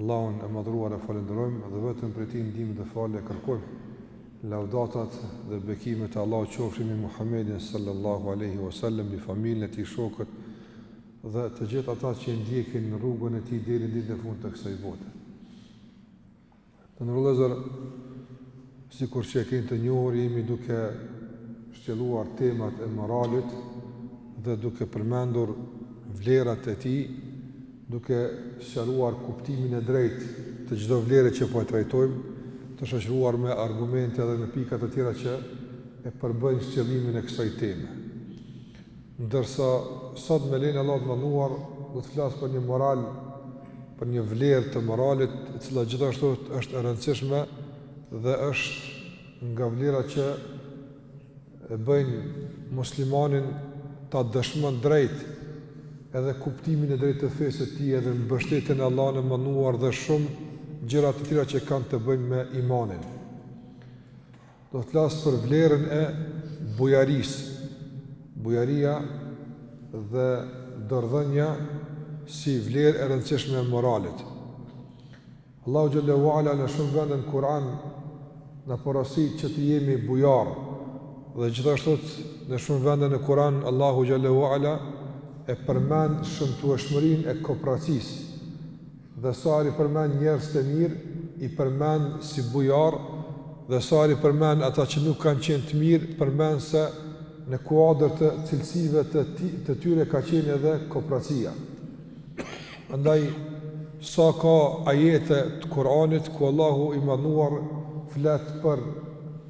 Allahun e Madhëruar e falënderojmë dhe vetëm prej Tij ndihmë dhe falje kërkojmë. Lavdatat dhe bekimet e Allahut qofshin mbi Muhammedin sallallahu alaihi wasallam, mbi familjen e tij, shokët dhe të gjithë ata që e ndjekin rrugën e tij deri në ditën e fundit të kësaj bote. Të nderuar vëllezër Sikur që e keni të njohur, jemi duke shtjelluar temat e moralit dhe duke përmendur vlerat e tij, duke sqaruar kuptimin e drejtë të çdo vlere që po e trajtojmë, të shoqëruar me argumente dhe me pika të tjera që e përbëjnë shtjellimin e kësaj teme. Ndërsa sot me lejen e Allahut të Madhëruar do të flas për një moral, për një vlerë të moralit, e cila gjithashtu është e rëndësishme dhe është nga vlera që e bëjnë muslimanin ta dëshmon drejt edhe kuptimin e drejtë të fesë të tij edhe mbështetjen në Allahun e Madhëruar dhe shumë gjëra të tjera që kanë të bëjnë me imanin. Do të flas për vlerën e bujarisë. Bujaria dhe dorëdhënia si vlerë e rëndësishme e moralit. Allahu xhelle ue ala në shumë vende në Kur'an na porosit që të jemi bujar. Dhe gjithashtu në shumë vende në Kur'an Allahu xhelle ue ala e përmend shëmtueshmërinë e kopracisë Dhe sa herë i përmend njerëz të mirë, i përmend si bujarë, dhe sa herë i përmend ata që nuk kanë qenë të mirë, përmend se në kuadër të cilësive të të tyre ka qenë edhe kopracia. Andaj sa ka ajete të Kur'anit ku Allahu i Madhëruar flet për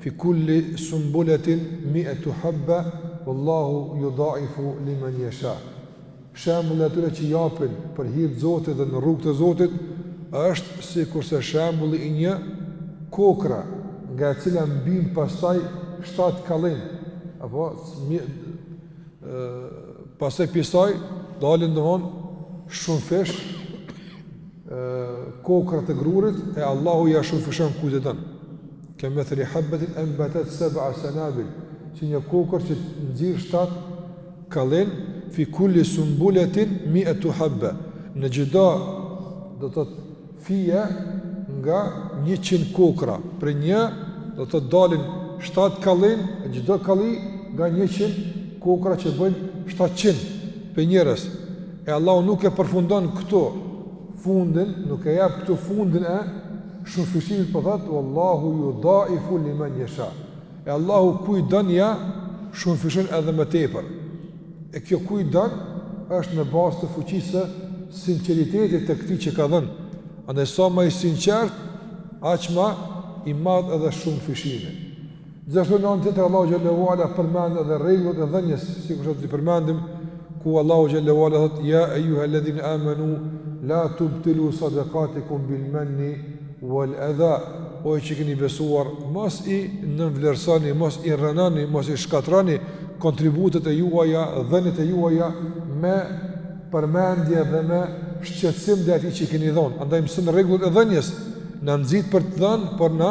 Fi kulli sumbuletin mi'etu habba wallahu yudaifu limen yasha. Shembulli i atyre që japin për hir të Zotit dhe në rrugë të Zotit është sikurse shembulli i një kokrre nga e cila mbijnë pastaj shtatë kallinj apo mi pastaj prej saj dalin domthon shumëfish kokrra të grurit e Allahu ia shumëfishon kujt e don. Kemethli habbetin enbetet seb'a sanabil, që një kokërr që nxjerr shtatë kallinj, fi kulli sumbuletin mi'etu habbe, në çdo, do të thotë, fije nga njëqind kokrra, prej një, do të thotë, dalin shtatë kallinj, në çdo kalli nga njëqind kokrra që bëjnë shtatëqind prej njërës, e Allahu nuk e përfundon këtu fundin, nuk e jep këtu fundin e, Shumëfishimit po thotë, Wallahu yudaifu limen yasha. E Allahu kujt don ja shumëfishon edhe më tepër. E kjo kujt don është në bazë të fuqisë së sinqeritetit të këtij që ka dhënë. Andaj sa më i sinqert, aq më i madh edhe shumëfishimi. Gjithashtu në anën tjetër Allahu xhallahu ala përmend edhe rregullat e dhënies, sikurse do t'i përmendim, ku Allahu xhallahu ala thotë ya ayyuhalladhina amanu la tubtilu sadaqatikum bil manni wal adha. O ju që keni besuar, mos i nënvlerësoni, mos i rrënoni, mos i shkatërroni kontributet e juaja, dhëniet e juaja me përmendje dhe me shqetësim ndaj atij që i keni dhonë. Andaj mëson rregullat e dhënies, na nxit për të dhënë, por na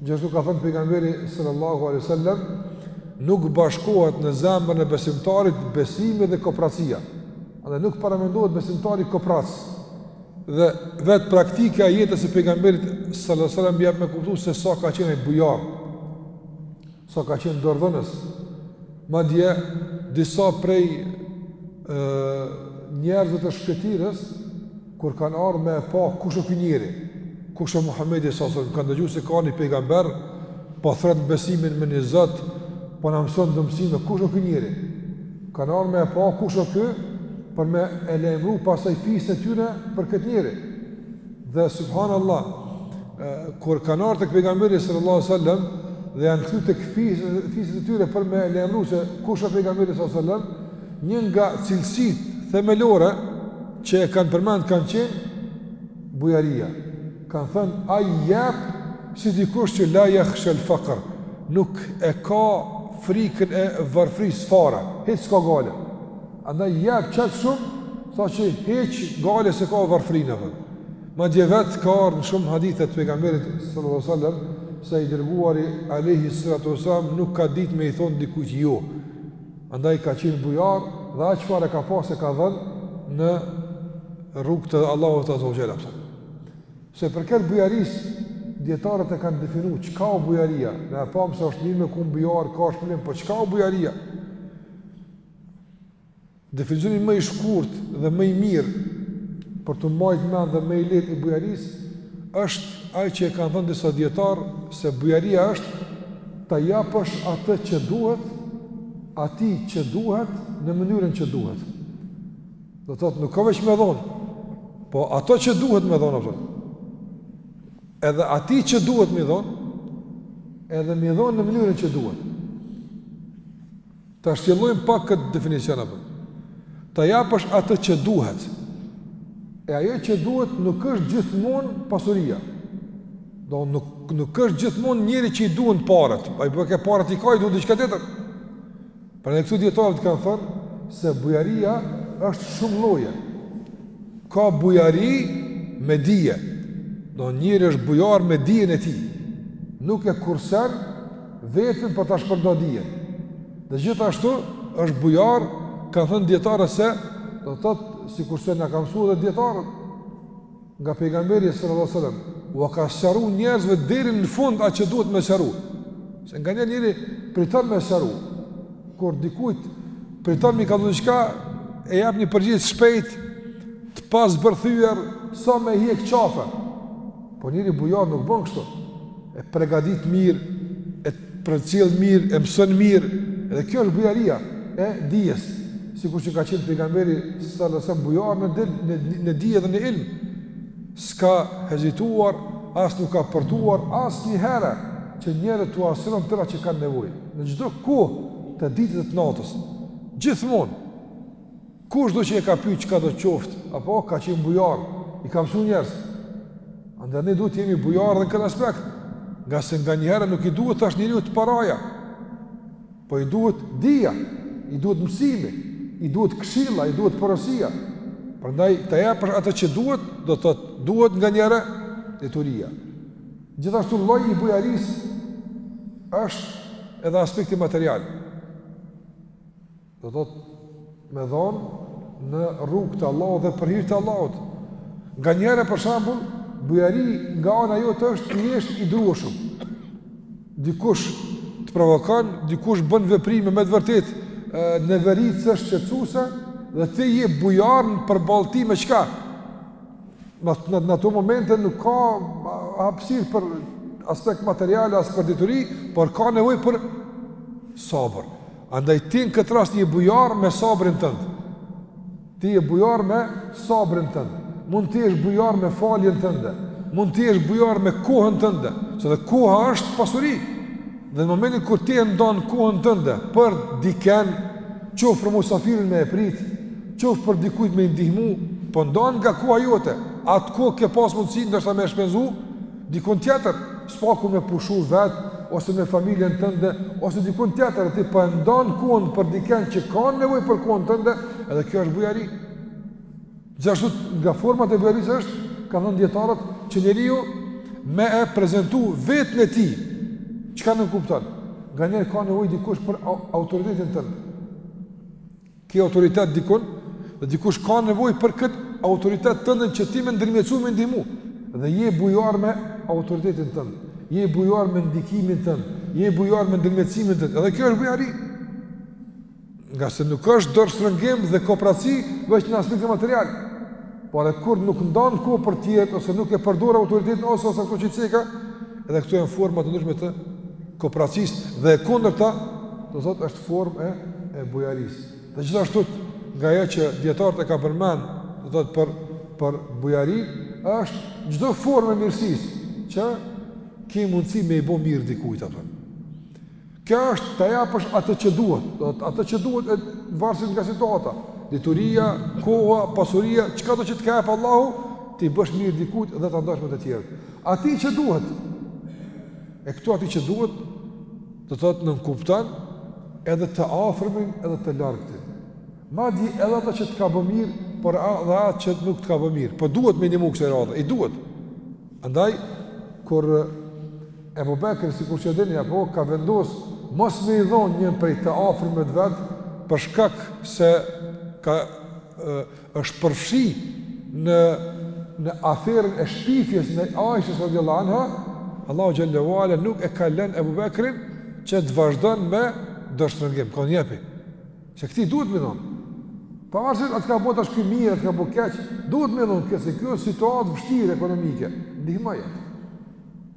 Gjithashtu ka thënë pejgamberi sallallahu alaihi wasallam, nuk bashkohet në zemrën e besimtarit besimi dhe kopracia. Andaj nuk paramendohet besimtari koprac. Dhe vetë praktika e jetës së pejgamberit sallallahu alaihi wasallam jep me kuptu se sa ka qenë ai bujar. sa ka qenë dorëdhënës. Madje disa prej njerëzve të shkretëtirës kur kanë ardh me e pa kush është ky njeri, kush është Muhamedi sallallahu alajhi wasallam, kanë dëgju se ka një pejgamber, po thërret besimin në një Zot, po na mëson do mësime, kush është ky njeri. Kanë ardh me e pa kush është ky për me e lajmëru pastaj fisin e tyre për këtë njeri. Dhe subhanallah, kur kanë ardhur tek pejgamberi sallallahu alajhi wasallam dhe janë kthy tek fiset e tyre për me lajmëru se kush është pejgamberi sallallahu alajhi wasallam, një nga cilësitë themelore që e kanë përmend kanë qenë bujaria. Kanë thënë ai jep si dikush që la yakhsha al-faqr, nuk e ka frikën e varfërisë fare, hiç s'ka gajle. Andaj jep aq shumë, sa që hiç gajle s'e ka varfërinë. Madje vetë ka ardh në shumë hadithe të pejgamberit sallallahu alajhi wasallam se i dërguari alaihi salatu wasallam nuk ka ditë me i thon dikujt jo. Andaj ka qenë bujar dhe aq çfarë ka pasë e ka dhën në rrugë të Allahut azza wajalla. Sa i përket bujarisë dijetarët e kanë definu çka o bujaria, ne e pamë se është mirë me kon bujar, ka shpërblim, po çka o bujaria? Definicioni më i shkurtë dhe më i mirë për t'u mbajt mend dhe më i lehtë i bujarisë është ai që e kanë dhënë disa dijetarë se bujaria është ta japësh atë që duhet atij që duhet në mënyrën që duhet. Do të thotë nuk ka veç me dhon, po ato që duhet me dhon ato. Edhe atij që duhet me i dhon, edhe me i dhon në mënyrën që duhet. Ta shtjellojmë pak këtë definicion apo. Ta japësh atë që duhet. E ajo që duhet nuk është gjithmonë pasuria. Do nuk nuk është gjithmonë njeri që i duhen parat. Ai po ka paret i ka, i duhet diçka tjetër. Prandaj këtu dijetarët kanë thënë se bujaria është shumë lloje. Ka bujari me dije. Do njeri është bujar me dijen e tij. Nuk e kursen veten për ta shpërnda dijen. Dhe gjithashtu është bujar, kanë thënë dijetarët se do të thotë sikurse na ka mësu edhe dijetarët nga pejgamberi sallallahu alajhi wasallam, ua ka sqaru njerëzve deri në fund atë që duhet me sqaru. Se nganjëherë njeri priton me sqaru. Kur dikujt priton me i kallzu diçka e jap një përgjigje shpejt, të pazbërthyer sa me e hjek qafe. Po njeri bujar nuk bën kështu. E pregadit mirë, e përcjell mirë, e mëson mirë. Dhe kjo është bujaria e dijes. Sikur që ka qenë pejgamberi salallahu alejhi ve selem bujar në din, në në dije dhe në ilm. S'ka hezituar, as nuk ka përtuar asnjëherë që njerëzve t'ua sqaron tëra që kanë nevojë. Në çdo kohë të ditës dhe të natës. Gjithmonë Kushdo që e ka pyet çka do të qoftë, ai po ka qenë bujar, i ka mësuar njerëz. Andaj ne duhet të jemi bujar dhe në këtë aspekt, ngase nganjëherë nuk i duhet tash njeriut paraja. Po i duhet dija, i duhet mësimi, i duhet këshilla, i duhet porosia. Prandaj të japësh atë që duhet, do të thotë duhet nganjëherë dituria. Gjithashtu lloj i bujarisë është edhe aspekti material. Do të thotë me dhon në rrugë të Allahut dhe për hir të Allahut. Nganjëherë për shembull, bujari nga ana jote është të jesh i durueshëm Dikush të provokon, dikush bën veprime me të vërtetë neveritëse, shqetësuese dhe ti je bujar në përballje me çka? Në në në ato momente nuk ka hapësirë për aspekt material as për dituri, por ka nevojë për sabër. Andaj ti në këtë rast je bujar me sabrin tënd. Ti je bujar me sabrin tënd. Mund të jesh bujar me faljen tënde. Mund të jesh bujar me kohën tënde, se edhe koha është pasuri. Dhe në momentin kur ti e ndon kohën tënde për dikën, qoftë për musafirin me e prit, qoftë për dikujt me i ndihmu, po ndon nga koha jote. Atë kohë ke pas mundësi ndoshta me e shpenzu Dikun tjetër, s'paku me pushu vet ose me familjen tënde ose dikun tjetër ti po e ndon kohën për dikën që ka nevojë për kohën tënde, edhe kjo është bujari. Gjithashtu nga format e bujarisë është, kanë thënë dijetarët, që njeriu me e prezantu vetën e tij, çka nënkupton? Nganjëherë ka nevojë dikush për autoritetin tënd. Ki autoritet dikun dhe dikush ka nevojë për kët autoritet tëndën që ti me ndërmjetësu, me ndihmu dhe je bujar me autoritetin tënd. Je bujar me ndikimin tënd, je bujar me ndërmjetësimin tënd. Edhe kjo është bujari. Ngase nuk është dorështrëngim dhe koprraci veç në aspekt material. Por edhe kur nuk ndan kohë për tjetër ose nuk e përdor autoritetin ose ose ato që ceka, edhe këto janë forma të ndryshme të koprracisë dhe e kundërta, do thotë është formë e e bujarisë. Dhe gjithashtu nga ajo që dijetarët e kanë përmend, do të thotë për për bujari është çdo formë e mirësisë që ke mundësi me i bo mirë dikujt apo. Kjo është ta japësh atë që duhet, do të thotë atë që duhet e varësisht nga situata. Dituria, koha, pasuria, çka do që të ka jap Allahu, t'i bësh mirë dikujt dhe ta ndash me të tjerët. Atij që duhet. E këtu atij që duhet Do të thotë nënkupton edhe të afërmin edhe të largëtin. Madje edhe atë që të ka bë mirë, por edhe atë që nuk të ka bë mirë, po duhet me ndihmu kësaj radhe, i duhet. Andaj kur Ebu Bekri sikur që dini apo ka vendos mos me i dhon një prej të afërmve t'vet për shkak se ka është përfshi në në aferën e shpifjes ndaj Aishës radiallahu anha, Allahu xhelle ue ala nuk e ka lënë Abu Bekrin që të vazhdon me dorështrëngim, ka thënë jepi. Se këtij duhet me i dhon. Pavarësisht a të ka bo tash ky mirë, a të ka bo keq, duhet me i dhon nëse ky është n'situatë t'vështirë ekonomike, ndihmojeni.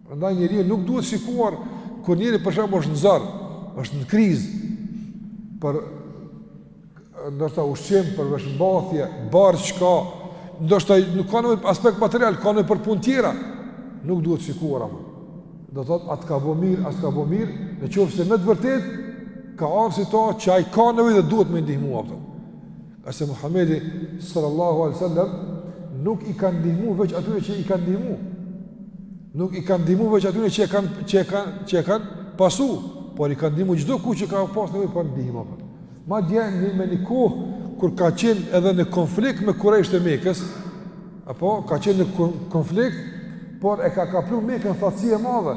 Prandaj njeriu nuk duhet shikuar kur njeri për shembull është në zor, është në krizë. Për ndoshta ushqim, për veshmbathje, bar çka, ndoshta nuk ka nevojë n'aspekt material, ka nevojë për punë tjera, nuk duhet shikuar apo. Do të thotë, a të ka bo mirë, a s'të ka bo mirë, në qoftë se me të vërtetë, ka arsye të që ai ka nevojë dhe duhet me i ndihmu apo. Ngase Muhammedi sallallahu alejhi ve selem, nuk i ka ndihmu veç atyre që i kanë ndihmu. Nuk i ka ndihmu veç atyre që e kanë që e kanë që e kanë pasu, por i ka ndihmu çdokush që ka pas nevojë për ndihmë. Madje një me një kohë kur ka qenë edhe në konflikt me kurejshët e Mekës, apo ka qenë në konflikt, por e ka kaplu Mekën thatësi e madhe.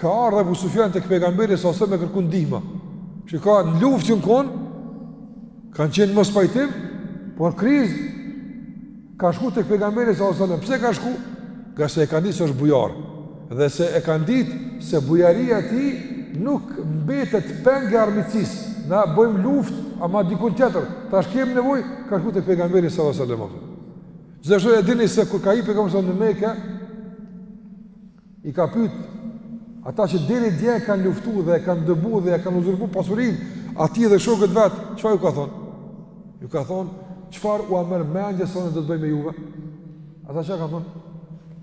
Ka ardh Ebu Sufjan tek Pejgamberi s.a.s. me kërku ndihma. Që kanë n'luftë, në kon, kanë qenë n'mospajtim, por krizë. Ka shku tek pejgamberi sallallahu alaihi wasallam. Pse ka shku? Nga se e kanë ditë se është bujar. Dhe se e kanë ditë se bujaria e tij nuk mbetet peng e armiqësisë. Na bëjmë luftë, ama dikun tjetër. Tash kemi nevojë, ka shku tek pejgamberi sallallahu alaihi wasallam. Gjithashtu e dini se kur ka hi pejgamberi në Mekë, I ka pyet ata që deri dje e kanë luftu dhe e kanë dëbu dhe e kanë uzurpu pasurinë, atij edhe shokëve t'vet, çfarë ju ka thonë? Ju ka thonë, çfarë ua merr mendja se do të bëj me juve? Ata çka kanë thonë?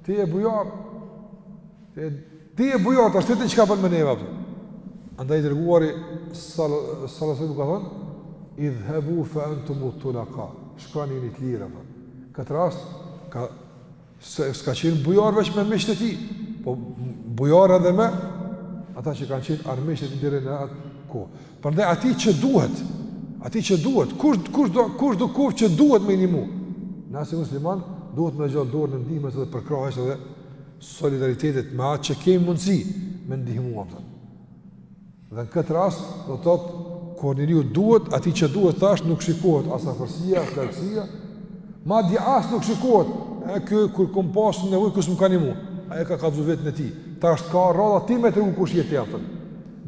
Ti je bujor. Ti je, ti je bujor, tash ti çka bën me neva? Andaj i dërguari sallallahu alaihi wasallam ju ka thonë, idhhabu fa antum tulaqa. Shkoni jeni të lirë apo. Këtë rast ka Se s'ka qenë bujar veç me miqtë e tij, po bujar edhe me ata që kanë qenë armiqtë e tij deri në atë kohë. Prandaj atij që duhet, atij që duhet, kush kush do kushdo qoftë që duhet me i ndihmu. Ne si musliman duhet me zgjat dorën e ndihmës edhe përkrahjes edhe solidaritetit me atë që kemi mundësi me ndihmu ata. Dhe në këtë rast, do të thotë, kur njeriu duhet, atij që duhet tash nuk shikohet as afërsia, as largësia, madje as nuk shikohet e ky kur kum pas nevojë ky s'më ka ndihmu. Ai ka kallzu veten e tij. Tash ke radhën ti me tregu kush je ti atë.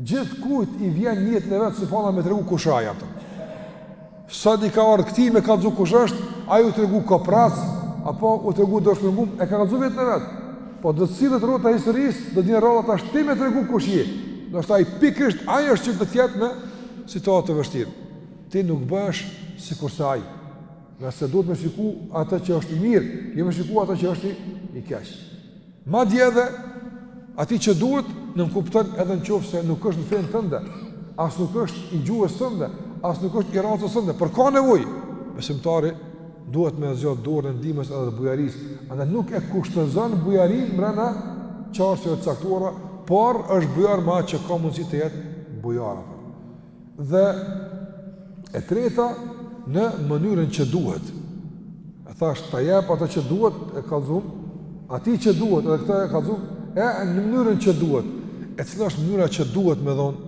Gjithkujt i vjen n'jetën e vet se paska me tregu kush ai atë. Rasti i ka ardhë këtij me kallëzu kush është, ai u tregu koprrac, apo u tregu dorështrëngum, e ka kallëzu veten e vet. Po do të sillet rrota e historisë, do të vjen rrota tash ti me tregu kush je. Ndoshta ai pikërisht ai është që do të jetë në situatë të vështirë. Ti nuk bëhesh sikur se ai. Nga se duhet me shiku atë që është i mirë, jo me shiku atë që është i keq. Madje edhe atij që duhet nënkupton edhe në qoftë se nuk është në fenë tënde, as nuk është i gjuhës tënde, as nuk është i racës tënde, por ka nevojë. Besimtari duhet me zgjat dorën e ndihmës edhe të bujarisë, andaj nuk e kushtëzon bujarinë brenda çështjeve të caktuara, por është bujar me atë që ka mundësi të jetë bujar. Dhe e treta në mënyrën që duhet. E thash ta jap atë që duhet e kallzum, atij që duhet edhe këtë e kallzum, e në mënyrën që duhet. E cila është mënyra që duhet me dhon?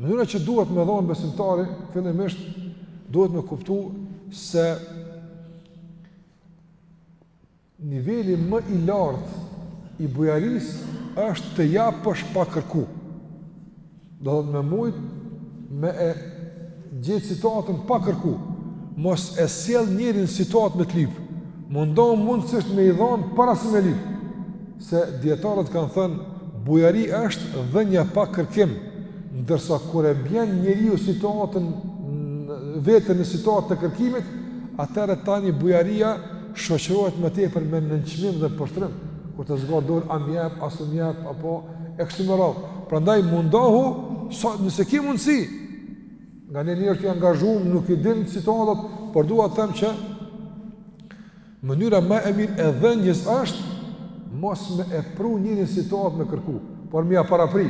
Mënyra që duhet me dhon besimtari fillimisht duhet me kuptu se Niveli më i lartë i bujarisë është të japësh pa kërku. Do të thotë me mujt me e gjetë situatën pa kërku. Mos e sjell njeriun n'situatë me të lyp. Mundohu mundësisht me i dhon para se me t'lyp. Se dijetarët kanë thënë, bujaria është dhënia pa kërkim, ndërsa kur e bjen njeriu situatën veten në situatë të kërkimit, atëherë tani bujaria shoqërohet më tepër me nënçmim dhe poshtrim, kur të zgjat dorën a më jep, a s'më jep, apo e kështu me radhë. Prandaj mundohu sa nëse ke mundësi, nganjëherë njerëzit janë angazhuar, nuk i dinë situatat, por dua të them që Mënyra më e mirë e dhënies është mos me e pru njerin situatë me kërku, por me ja parapri.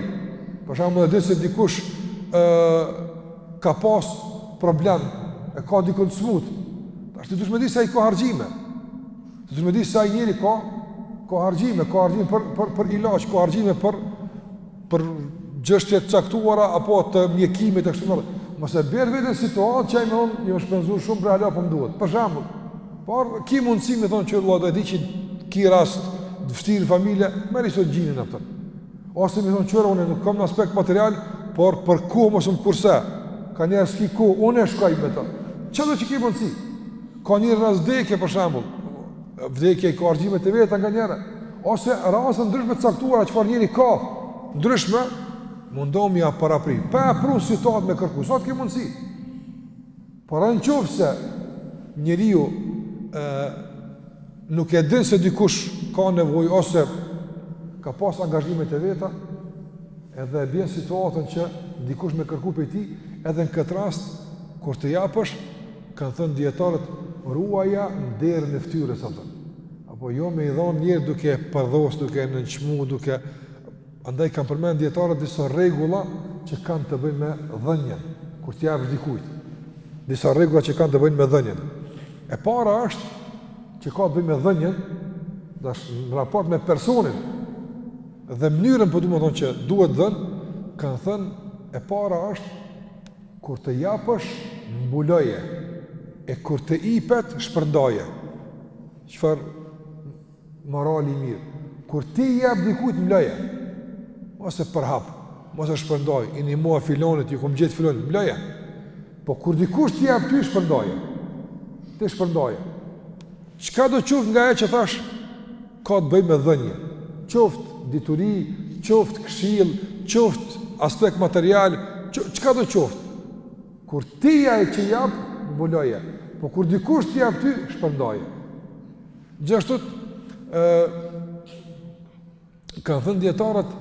Për shembull e di se dikush e, ka pas problem, e ka dikën të smut, tash ti dush me dit se ai ka harxhime, ti dush me dit se ai njeri ka, ka harxhime, ka harxhime për, për, për ilaç, ka harxhime për, për çështje të caktuara, apo të mjekimit e kështu me radhë. Mos e bjer veten situatë që ai me thonë, unë jam shpenzu shumë për Allah po më duhet. Për shembull, por ki mundësi me thonë vëlla e di që ki rast të fështirë familje, merr, se të gjinden, a kupton. Ose me thonë që, unë nuk kam në aspekt material, por për kohë mos um kurse, ka njerëz ki ku, unë shkoj me ta. Çka do që ki mundësi? Ka ni rast vdekje për shembull. Vdekja i ka harxhimet e veta nganjëherë, ose raste të ndryshme të caktuara, çfarë njeri ka, ndryshme, mundohu me ia parapri, pa e pru situatë me kërku, sa të ke mundësi. Por në qoftë se njeriu e, nuk e din se dikush ka nevojë, ose ka pas angazhimet e veta, edhe e bjen situatën që dikush me kërku prej tij, edhe në këtë rast, kur të japësh, Kanë thënë dijetarët, ruaja nderin e fytyrës, a kupton, apo jo me i dhanë njerit duke e përdhos, duke e nënçmu, duke... Andaj kanë përmend dijetarët disa rregulla që kanë të bëjnë me dhënien, kur t'i japësh dikujt. Disa rregulla që kanë të bëjnë me dhënien. E para është që ka të bëjë me dhënien, dhe është në raport me personin, dhe mënyrën po domethonë që duhet dhënë, kanë thënë, e para është Kur të japësh, mbuloje, e kur të ipet, shpërndaje. Çfarë morali i mirë. Kur ti jap dikujt mbloje. Mos e përhap, mos e shpërndaj, i ndihmova filonit, ju kom gjet filonit, mbloje. Po kur dikush të jap ty, shpërndaje. Ti shpërndaje. Çka do qoftë nga ajo që thashë Ka të bëjë me dhënie, qoftë dituri, qoftë këshillë, qoftë aspekt material, çka do qoftë. Kur ti je ai që jap, mbuloje. Po kur dikush të jap ty, shpërndaje. Gjithashtu kanë thënë dijetarët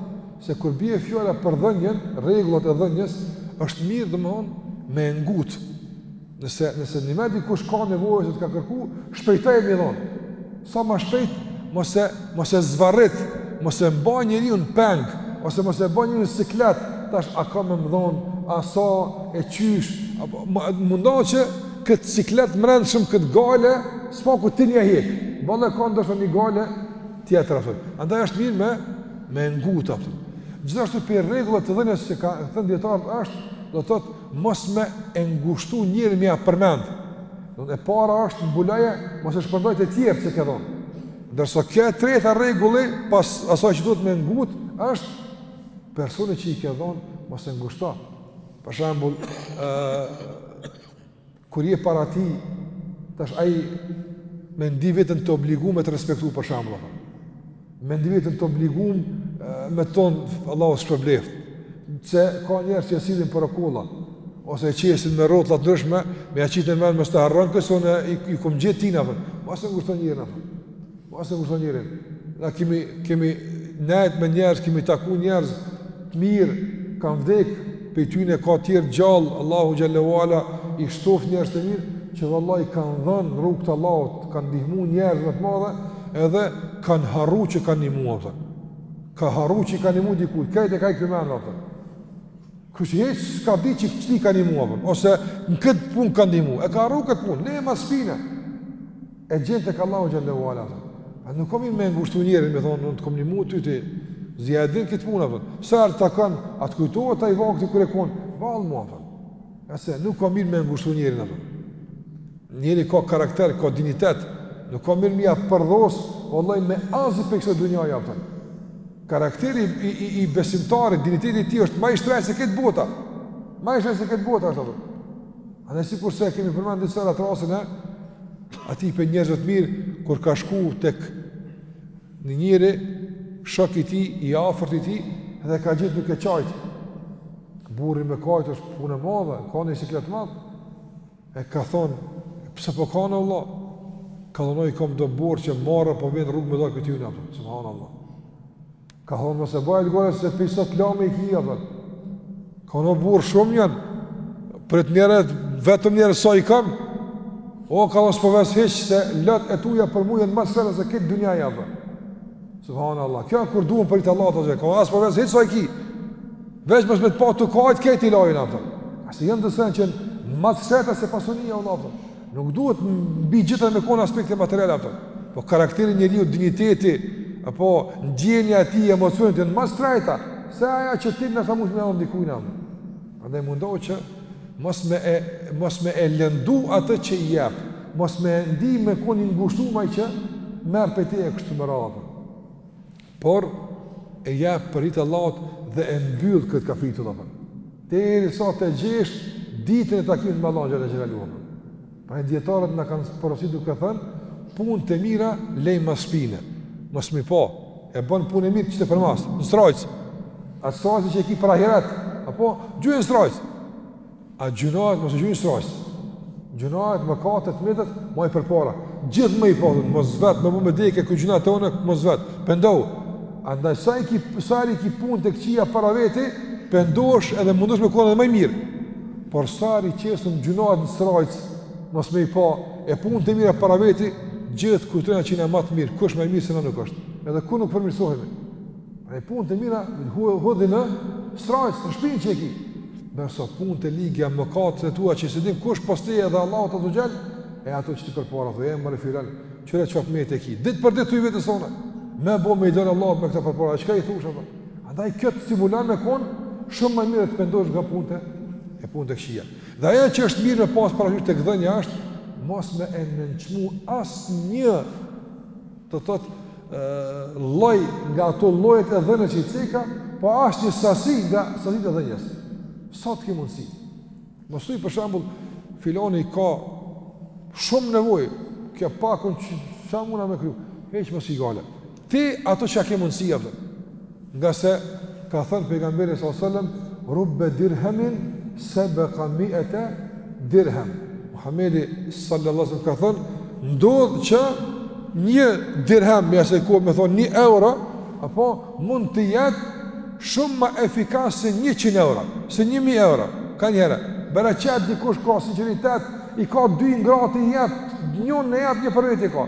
se kur bie fjala për dhënien, rregullat e dhënies, është mirë domethonë me e ngutë. Nëse, nëse nihmë dikush ka nevojë se të ka kërku, shpejtoje me i dhon. Sa ma shpejt, mos e, mos e zvarrit, mos e mba njeriun peng, ose mos e mba njeriun n'siklet, tash a ka me m'dhon, a sa e qysh, a, më, mundohu që këtë siklet t'mrendshëm, këtë gajle, s'paku ti me ia hek, boll e ka ndoshta një gajle tjetër, kupton. andaj është mirë me, me ngutë, kupton. gjithashtu prej rregullave të dhënies që kanë thënë dijetarët është, do të thotë, mos me e ngushtu njerin me ja përmend. E para është mbuloje, mos e shpërndaj te tjerët që ke dhënë. Ndërsa kjo e treta rregulli pas asaj që duhet me ngut është personi që i ke dhënë mos e ngushto. Për shembull, ë Kur je para tij, tash ai me ndi veten të obligum me të respektu për shembull. Me ndi veten të obligum me thon Allahu të shpërbleft. Se ka njerëz që sillen për okolla, ose e qesin me rrotlla të ndryshme, me ja qitë në men mos ta harron kësë, unë i, i kom gjetë tina, kupton. Mos e ngushto njerin, kupton. Mos e ngushto njerin. Na kemi, kemi nejtë me njerëz, kemi taku njerëz të mirë, kanë vdek, prej tyne ka tjerë gjallë, Allahu xhele ve ala i shtoftë njerëz të mirë, që vallahi kanë dhënë n'rrugë të Allahut, kanë ndihmu njerëz me të madhe, edhe kanë harru që kanë nihmu, kupton. Ka harru që i ka nihmu dikujt, krejt e ka hek prej menë, kupton. Kështu hiç s'ka di që këtij ka nihmu, kupton. Ose në këtë punë ka nihmu, e ka harru këtë punë, e le mas shpine. E gjen tek Allahu xhele ve ala. A nuk ka mirë me e ngushtu njerin me thonë, unë të kom nihmu ty, ti s'e din këtë punë apo? Sa herë t'takon, a t'kujtohet ai vakti kur je kon, vallë mua apo. A se nuk ka mirë me e ngushtu njerin apo. Njeri ka karakter, ka dinjitet, nuk ka mirë me ia përdhos, vallahi me asi prej kësaj dunjaje apo. Karakteri i i, i besimtarit, dinjiteti i tij është ma i shtrenjtë se krejt bota. Ma i shtrenjtë se krejt bota apo. A ne sikurse kemi përmend disa herë atë rastin e atij prej njerëzve të mirë kur ka shku tek një njeri shok i tij i afërt i tij dhe ka gjetë duke qajt. Burri me kajt është punë e madhe, ka një siklet të madh. E ka thon, pse po kan? Vallahi ka thonë i kom do borxhe, marre po m'vjen rrugës me dal, kupton. Subhanallahu. Ka thonë, mos e bëjë lgore se për i sot lame i kia, dhe. Ka thonë, o burë shumë njën, për e të njëre, vetëm njëre sa i kam, o ka thonë, s'po vesë heqë se lët e tuja për mu jenë mas fërën se këtë dunja i abë. Subhanë Allah, kjo e kur duhen për i të Allah të zhe, ka thonë, asë po vesë heqë sa i ki, veç mos me të pa të kajtë këtë i lajën, dhe. Asë jenë dësen që mas fërën se pasunia, dhe. Nuk duhet mbi gjitha me kon aspekte materiale ato. Po karakteri i njeriut, dinjiteti, apo ndjenja e tij, emocionet janë ma të shtrajta se ajo që ti na sa mund me dhan dikujt na. Andaj mundohu që mos me e mos me e lëndu atë që i jep, mos me ndi me kon i ngushtuar që merr prej tij e kështu me radhë. Por, e jep për hir të Allahut dhe e mbyll këtë kapitull apo. Derisa ta gjesh ditën e takimit me Allahun xhelle xhelaluhu. Pra dietarët na kanë porositur duke thënë, punët e mira lej mas shpine. Mos me i pa, e bën punën e mirë qite përmas. Në strojc. Atë strojc që e ki për ahiret. Apo gjuje në strojc. A gjynahet mos i gjuj në strojc. Gjynahet, mëkatet, të metat, maj përpara. Gjithë me i pa, mos vet, me bo me dek, këto gjynahe tona, mos vet. Pendohu. Andaj, sa heri i ki, sa heri i ki punët e këqija para veti, pendohesh edhe mundohesh me kon edhe ma i mirë. Por sa heri i qesim gjynahet në strojc, mos me i pa, e punët e mira para veti, gjithë kujtojna që jena ma të mirë, kush ma i mirë se na nuk është. Edhe kurrë nuk përmirësohemi. Pra punët e mira, hudhi në strajc, në shpinë që e ki. Ndërsa punët e liga, mëkatet e tua, që s'i din kush pos teje edhe Allahut azze ve xhel, e ato qiti përpara, dhe e më refiran, kqyre çfarë të mete ki. Ditë për ditë thuj vetes tonde, me bo me i dal Allahut me këta përpara, e çka i thojsha dhe? Andaj kjo të stimulon me konë, shumë ma i mirë të pendohesh nga punët e, punët e këqija. Dhe ajo që është mirë me pasë parasysh tek dhënia është, mos me e nënçmu asnjë Do të thotë lloj nga ato llojet e dhënies që i ceka, po asnjë sasi nga sasitë e dhënies. Sa të ke mundësi? Mos thuj për shembull filani ka shumë nevojë, kjo pak, unë çka muna me kry. Hiç mos ki gajle. Ti atë çka ke mundësi jepe. Ngase ka thënë Pejgamberi sallallahu alejhi ve sellem, Rubbe dirhemin sebeqa mi'ete dirhem. Muhamedi sallallahu alejhi ve sellem ka thënë, ndodh që një dirhem, ja sikur me thon një euro, apo mund të jetë shumë më efikas se 100 euro, se 1000 euro. Kanjëherë, bereqet dikush ka sinqeritet, i ka dy i ngrati i jep, njën e jep një për veti e ka.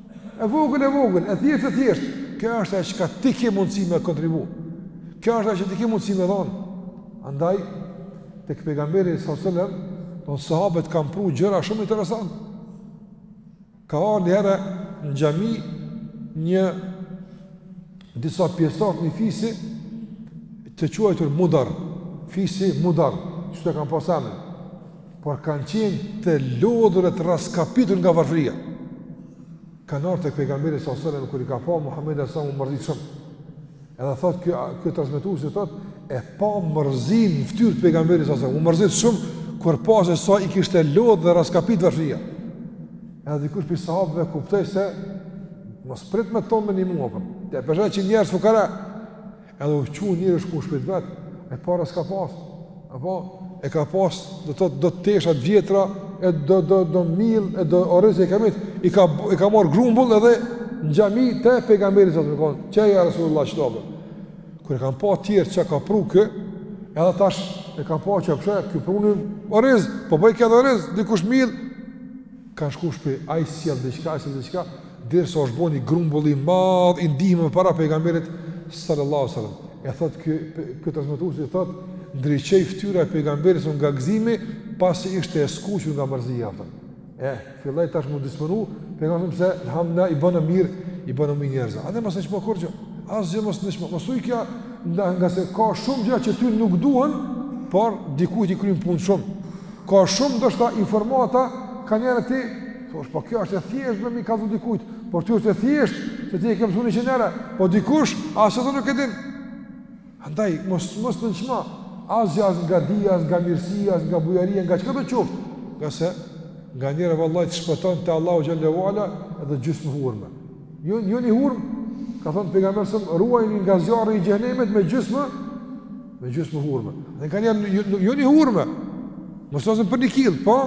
E vogël e vogël, e thjesht e thjesht, kjo është ajo çka ti ke mundësi me kontribu. Kjo është ajo që ti ke mundësi me dhon. Andaj tek pejgamberi sallallahu alejhi ve sellem, do sahabët kanë pru gjëra shumë interesante. Ka ardhur një herë në xhami një disa pjesëtarë të një fisi të quajtur Mudar, fisi Mudar, kështu e kanë pas emrin. por kanë qenë të lodhur e të rraskapitur nga varfëria. Kanë ardh tek pejgamberi alejhi selam, kur i ka pa Muhammedi alejhi selam u mërzit shumë. Edhe thotë, ky, ky transmetuesi thotë, e pa mërzin në ftyrë të pejgamberit alejhi selam, u mërzit shumë, kur pa se sa i kishte lodh dhe rraskapit varfëria. Edhe dikush prej sahabëve kuptoi se, mos prit me thonë më ndihmo, apo. Po. Te po e sheh që njerëz fukara, Edhe u çu njëri shku shpi t'vet, e pare s'ka pas, apo, e ka pas, do, do tesha t'vjetra, e do, do, do miell, e do oriz e ka mit, i ka, i ka marrë grumbull edhe në xhami te pejgamberi sa të mekon, qe ja Resulullah që tabë. Kur e kanë pa tjerët çka pru ky, edhe tash e kanë pa që po she, ky pruni oriz, po boj këtë oriz, dikush miell, kanë shku shpi, ai sjell diçka, ai sjell diçka, Derisa është bo një grumbull i madh i ndihmëve para pejgamberit sallallahu alaihi wasallam. E thot ky ky transmetuesi thot ndriçoi fytyra e pejgamberit nga gëzimi pasi ishte e skuqur nga mërzia apo. E filloi tash m'u disponu pejgamberi se hamna i bënë mirë, i bënë mirë njerëz. Andaj mos nënçmo kurrgjo. Asgjë mos nënçmo. Mos u ikja nga nga se ka shumë gjëra që ty nuk duhen, por dikujt i kryjnë punë shumë. Ka shumë ndoshta informata nganjëherë ti thush po kjo është e thjeshtë me i kallxu dikujt, por ty është e thjeshtë se ti e ke mësuar njëqind herë, po dikush as atë nuk e din. Andaj mos mos të nënçmon asgjë as nga dija, as nga mirësia, as nga bujaria, nga çkado të qoftë. Ngase nganjëherë vallahi të shpëton te Allahu xhel-le ue ala edhe gjysmë hurme. Jo jo një hurme, ka thënë pejgamberi alejhi selam ruajuni nga zjarri i xhehenemit me gjysmë, me gjysmë hurme. Dhe kanë janë jo, jo një hurme. Mos t'them për një kill, po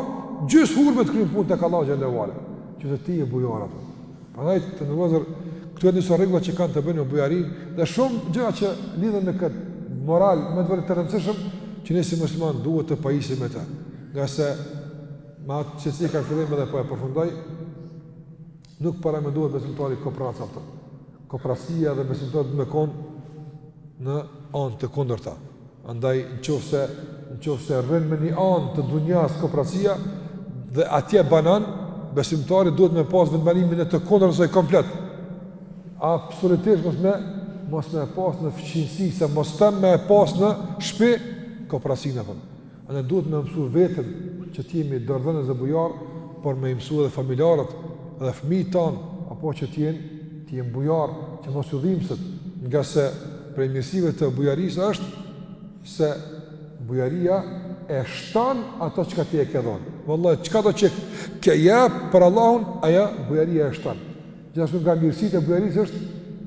gjys hurme të kryn punë tek Allahu xhel-le ue ala. Qoftë ti je bujar apo. Prandaj të nderuar këto janë disa rregulla që kanë të bëjnë me bujarin dhe shumë gjëra që lidhen me këtë moral me të vërtetë të rëndësishëm që ne si musliman duhet të pajisemi me të. Ngase me atë që siç e kam fillu edhe po e përfundoj, Nuk paramendohet besimtari koprrac apo. Koprracia dhe besimtari duhet me kon në anë të kundërta. Andaj në qoftë se rrin me një anë të dunjas koprracia dhe atje banan, besimtari duhet me pas vendbanimin te e kundërta e saj komplet. Absolutisht mos me mos me e pas në fqinjësi se mos t'them me e pas në shtëpi koprracinë apo. A ne duhet me mësu veten që të jemi dorëdhënës dhe bujar, por me i mësu edhe familjarët dhe fëmijët tanë, apo që të jenë, të jenë bujar, që mos u dhimbset, ngase prej mirësive të bujarisë është se bujaria e shton ato çka ti e ke dhonë. Vallahi, çkado që e jep për Allahun, ajo bujaria e shton. Gjithashtu nga mirësitë e bujarisë është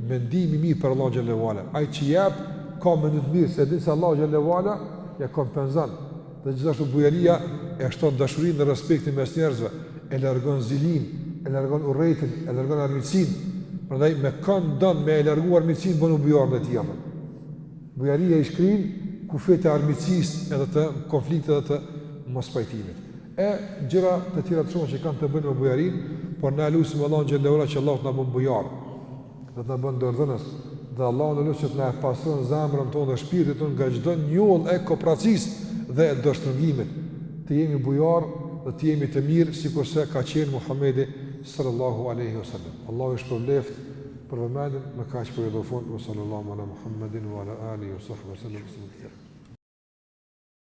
mendimi i mirë për Allahun xhallahu ala. Ai që jep ka mendim të mirë se din se Allahu xhallahu ala ja kompenzon. Dhe gjithashtu bujaria e shton dashurinë dhe respektin mes njerëzve, e largon zilinë, e largon urrejtjen, e largon armiqësinë. Prandaj me kënd don me e largu armiqësinë bënu bujar ndaj tij. Bujaria i shkrin kufijtë e armiqësisë edhe të konfliktit edhe të mospajtimit. e gjëra të tjera të shumta që kanë të bëjnë me bujarinë, por ne e lusim Allahun xhallahu ala që Allahu të na bën bujar, dhe të na bën dorëdhënës, dhe Allahun e lusim që të na e pastron zemrën tonë dhe shpirtin tonë nga çdo njollë e kopracisë dhe e dorështrëngimit, të jemi bujar dhe të jemi të mirë sikurse ka qenë Muhamedi sallallahu alaihi wasallam. Allahu ju shpërbleftë për vëmendjen me kaq po i japim fund sallallahu ala Muhammedin wa ala alihi wa sahbihi sallam.